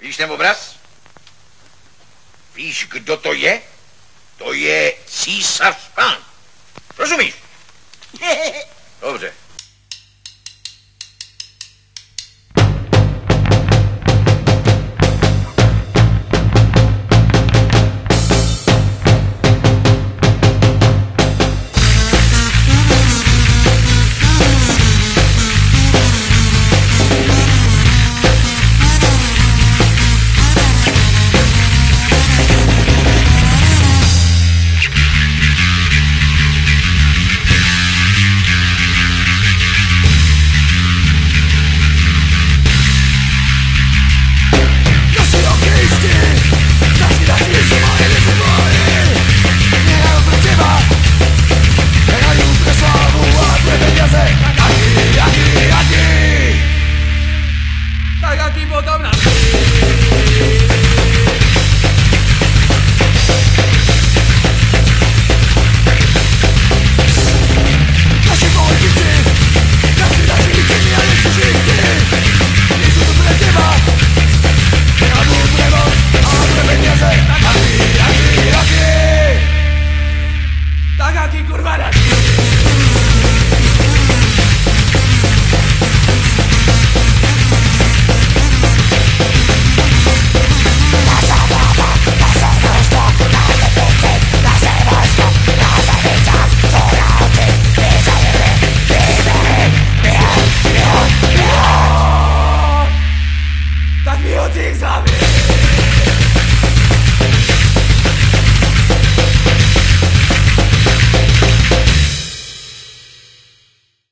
Víš ten obraz? Víš, kdo to je? To je císař Frank.